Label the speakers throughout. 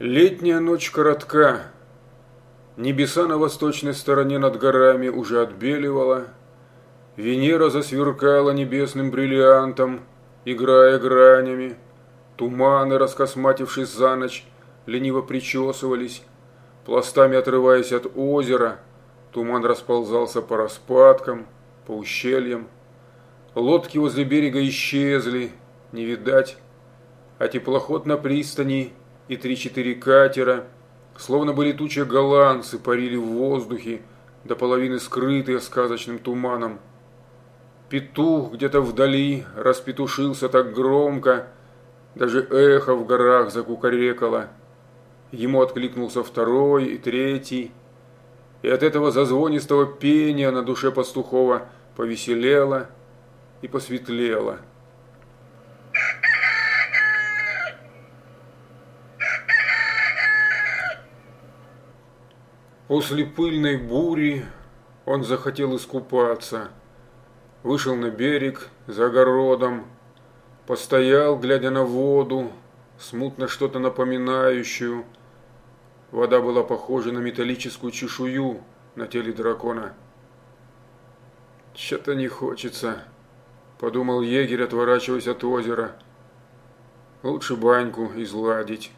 Speaker 1: Летняя ночь коротка. Небеса на восточной стороне над горами уже отбеливала. Венера засверкала небесным бриллиантом, играя гранями. Туманы, раскосматившись за ночь, лениво причесывались. Пластами отрываясь от озера, туман расползался по распадкам, по ущельям. Лодки возле берега исчезли, не видать, а теплоход на пристани – и три-четыре катера, словно бы летучие голландцы, парили в воздухе, до половины скрытые сказочным туманом. Петух где-то вдали распетушился так громко, даже эхо в горах закукарекало. Ему откликнулся второй и третий, и от этого зазвонистого пения на душе пастухова повеселело и посветлело. После пыльной бури он захотел искупаться. Вышел на берег за огородом, постоял, глядя на воду, смутно что-то напоминающую. Вода была похожа на металлическую чешую на теле дракона. «Что-то не хочется», – подумал егерь, отворачиваясь от озера. «Лучше баньку изладить».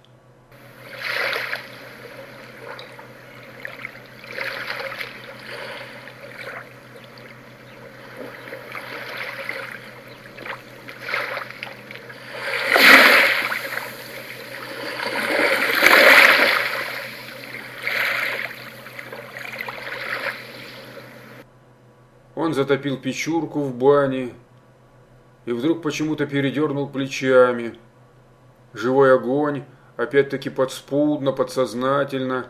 Speaker 1: Он затопил печурку в бане и вдруг почему-то передернул плечами. Живой огонь, опять-таки подспудно, подсознательно,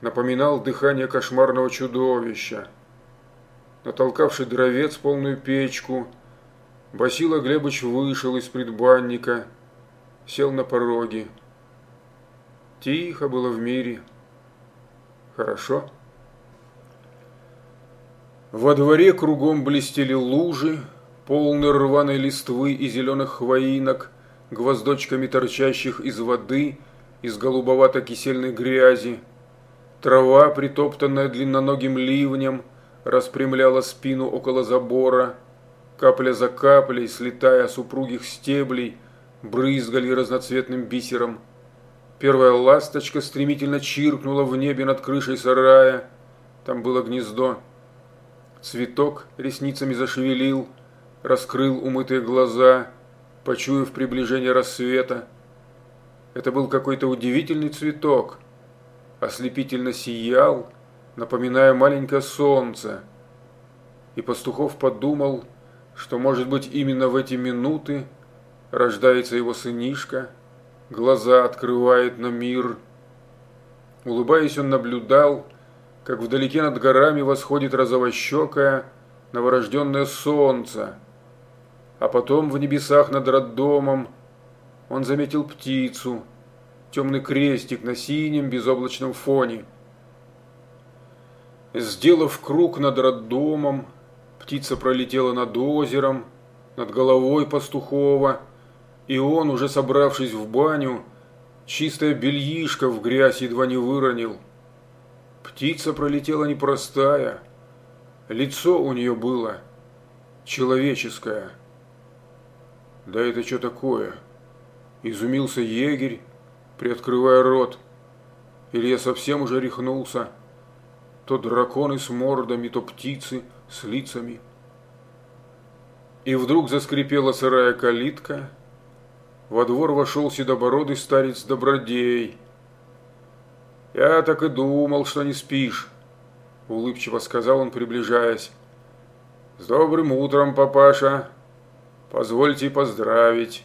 Speaker 1: напоминал дыхание кошмарного чудовища. Натолкавший дровец полную печку, Басила Глебыч вышел из предбанника, сел на пороге. Тихо было в мире. Хорошо. Во дворе кругом блестели лужи, полные рваной листвы и зеленых хвоинок, гвоздочками торчащих из воды, из голубовато-кисельной грязи. Трава, притоптанная длинноногим ливнем, распрямляла спину около забора. Капля за каплей, слетая с упругих стеблей, брызгали разноцветным бисером. Первая ласточка стремительно чиркнула в небе над крышей сарая. Там было гнездо. Цветок ресницами зашевелил, раскрыл умытые глаза, почуяв приближение рассвета. Это был какой-то удивительный цветок. Ослепительно сиял, напоминая маленькое солнце. И Пастухов подумал, что, может быть, именно в эти минуты рождается его сынишка, глаза открывает на мир. Улыбаясь, он наблюдал, как вдалеке над горами восходит розовощекое новорожденное солнце. А потом в небесах над роддомом он заметил птицу, темный крестик на синем безоблачном фоне. Сделав круг над роддомом, птица пролетела над озером, над головой пастухова, и он, уже собравшись в баню, чистое бельишко в грязь едва не выронил. Птица пролетела непростая. Лицо у нее было человеческое. Да это что такое? Изумился егерь, приоткрывая рот. Или я совсем уже рехнулся? То драконы с мордами, то птицы с лицами. И вдруг заскрипела сырая калитка. Во двор вошел седобородый старец Добродей – «Я так и думал, что не спишь», – улыбчиво сказал он, приближаясь. «С добрым утром, папаша. Позвольте поздравить».